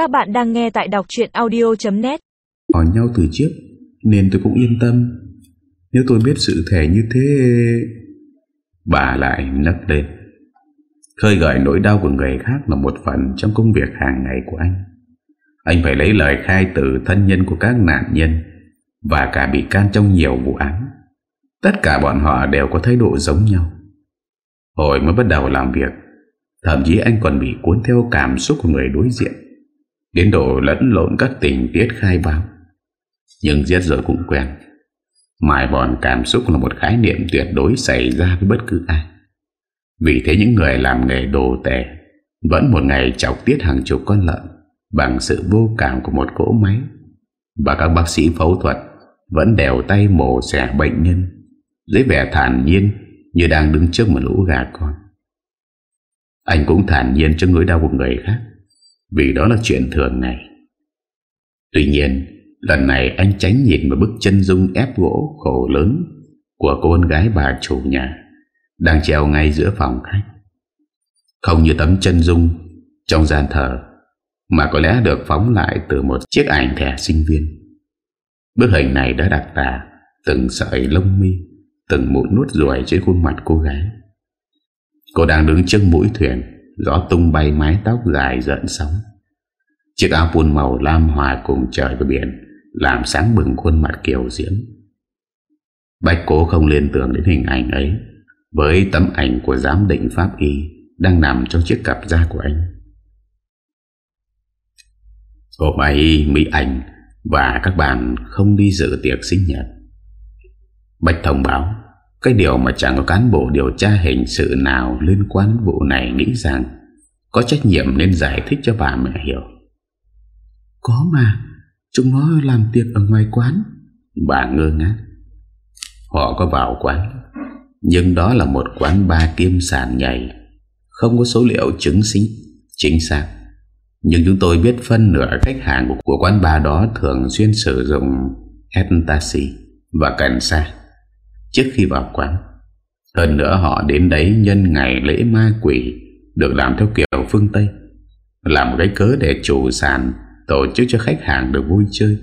Các bạn đang nghe tại đọc chuyện audio.net Hỏi nhau từ trước, Nên tôi cũng yên tâm. Nếu tôi biết sự thể như thế, Bà lại nấc lên. Khơi gợi nỗi đau của người khác Là một phần trong công việc hàng ngày của anh. Anh phải lấy lời khai từ thân nhân của các nạn nhân Và cả bị can trong nhiều vụ án. Tất cả bọn họ đều có thái độ giống nhau. Hồi mới bắt đầu làm việc, Thậm chí anh còn bị cuốn theo cảm xúc của người đối diện. Đến độ lẫn lộn các tình tiết khai báo. Nhưng giết rồi cũng quen. Mài bòn cảm xúc là một khái niệm tuyệt đối xảy ra với bất cứ ai. Vì thế những người làm nghề đồ tệ Vẫn một ngày chọc tiết hàng chục con lợn Bằng sự vô cảm của một cỗ máy. Và các bác sĩ phẫu thuật Vẫn đèo tay mổ xẻ bệnh nhân Dưới vẻ thản nhiên Như đang đứng trước một lũ gà con. Anh cũng thản nhiên trước nỗi đau của người khác. Vì đó là chuyện thường ngày Tuy nhiên, Lần này anh tránh nhìn vào bức chân dung ép gỗ khổ lớn Của cô con gái bà chủ nhà, Đang treo ngay giữa phòng khách. Không như tấm chân dung Trong gian thờ, Mà có lẽ được phóng lại từ một chiếc ảnh thẻ sinh viên. Bức hình này đã đặc tả Từng sợi lông mi, Từng mụn nút ruồi trên khuôn mặt cô gái. Cô đang đứng trước mũi thuyền Gió tung bay mái tóc dài giận sóng. Chiếc áo phun màu lam hòa cùng trời và biển, Làm sáng bừng khuôn mặt kiều diễm. Bạch cố không liên tưởng đến hình ảnh ấy, Với tấm ảnh của giám định pháp y Đang nằm trong chiếc cặp da của anh. Hôm ấy Mỹ Anh Và các bạn không đi dự tiệc sinh nhật. Bạch thông báo cái điều mà chẳng có cán bộ điều tra hình sự nào liên quan vụ này nghĩ rằng có trách nhiệm nên giải thích cho bà mẹ hiểu. Có mà, chúng nó làm tiệc ở ngoài quán. Bà ngơ ngác. Họ có vào quán, nhưng đó là một quán ba kim sàn nhảy, không có số liệu chứng sinh chính xác. Nhưng chúng tôi biết phân nửa khách hàng của quán bar đó thường xuyên sử dụng ecstasy và cần sa trước khi vào quán. Hơn nữa họ đến đấy nhân ngày lễ ma quỷ được làm theo kiểu phương Tây. Làm cái cớ để chủ sàn tổ chức cho khách hàng được vui chơi,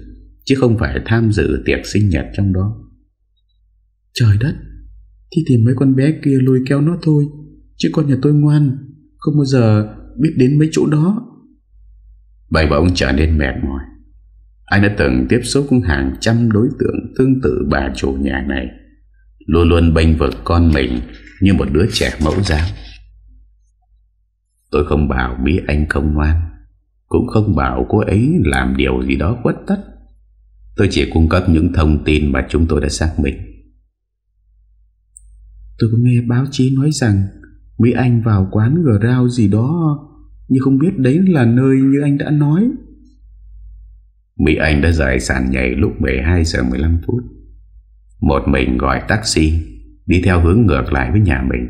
chứ không phải tham dự tiệc sinh nhật trong đó. Trời đất, thì tìm mấy con bé kia lôi kéo nó thôi, chứ con nhà tôi ngoan, không bao giờ biết đến mấy chỗ đó. Bảy bỗng trở nên mệt mỏi. Anh đã từng tiếp xúc cùng hàng trăm đối tượng tương tự bà chủ nhà này Luôn luôn bênh vực con mình Như một đứa trẻ mẫu giáo. Tôi không bảo Mỹ Anh không ngoan, Cũng không bảo cô ấy làm điều gì đó quất tất. Tôi chỉ cung cấp những thông tin mà chúng tôi đã xác minh. Tôi có nghe báo chí nói rằng Mỹ Anh vào quán gờ rao gì đó, Nhưng không biết đấy là nơi như anh đã nói. Mỹ Anh đã rời sàn nhảy lúc 12 giờ 15 phút. Một mình gọi taxi, Đi theo hướng ngược lại với nhà mình.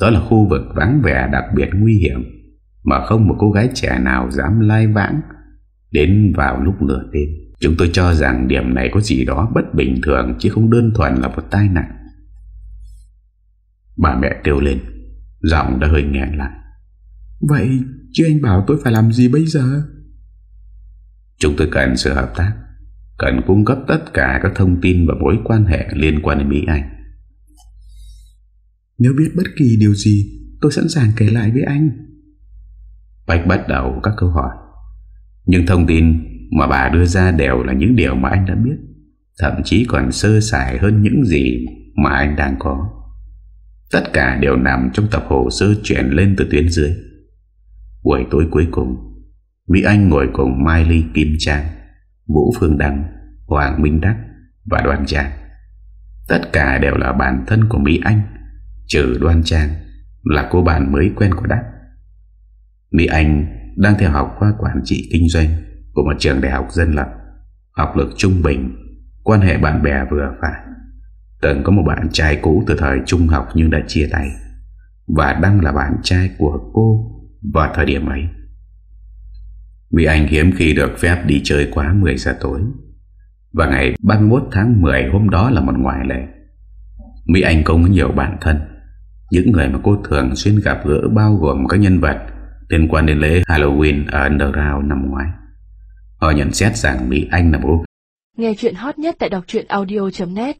Đó là khu vực vắng vẻ đặc biệt nguy hiểm, Mà không một cô gái trẻ nào dám lai vãng Đến vào lúc nửa đêm. Chúng tôi cho rằng điểm này có gì đó bất bình thường, Chứ không đơn thuần là một tai nạn. Bà mẹ kêu lên, Giọng đã hơi nghẹn lại. Vậy chứ anh bảo tôi phải làm gì bây giờ? Chúng tôi cần sự hợp tác. Cần cung cấp tất cả các thông tin và mối quan hệ liên quan đến Mỹ Anh. Nếu biết bất kỳ điều gì Tôi sẵn sàng kể lại với anh. Bách bắt đầu các câu hỏi. Nhưng thông tin mà bà đưa ra đều là những điều mà anh đã biết Thậm chí còn sơ sài hơn những gì mà anh đang có. Tất cả đều nằm trong tập hồ sơ chuyển lên từ tuyến dưới. Buổi tối cuối cùng Mỹ Anh ngồi cùng Mai Ly Kim Trang Vũ Phương Đăng, Hoàng Minh Đắc và Đoan Trang. Tất cả đều là bản thân của Mỹ Anh, Trừ Đoan Trang Là cô bạn mới quen của Đắc. Mỹ Anh đang theo học khoa quản trị kinh doanh Của một trường đại học dân lập, Học lực trung bình, Quan hệ bạn bè vừa phải. Từng có một bạn trai cũ từ thời trung học nhưng đã chia tay, Và đang là bạn trai của cô vào thời điểm ấy. Mỹ Anh hiếm khi được phép đi chơi quá 10 giờ tối. Và ngày 31 tháng 10 hôm đó là một ngoại lệ. Mỹ Anh cũng có nhiều bạn thân. Những người mà cô thường xuyên gặp gỡ bao gồm các nhân vật liên quan đến lễ Halloween ở Underground năm ngoái. Họ nhận xét rằng Mỹ Anh là bố Nghe chuyện hot nhất tại đọc audio.net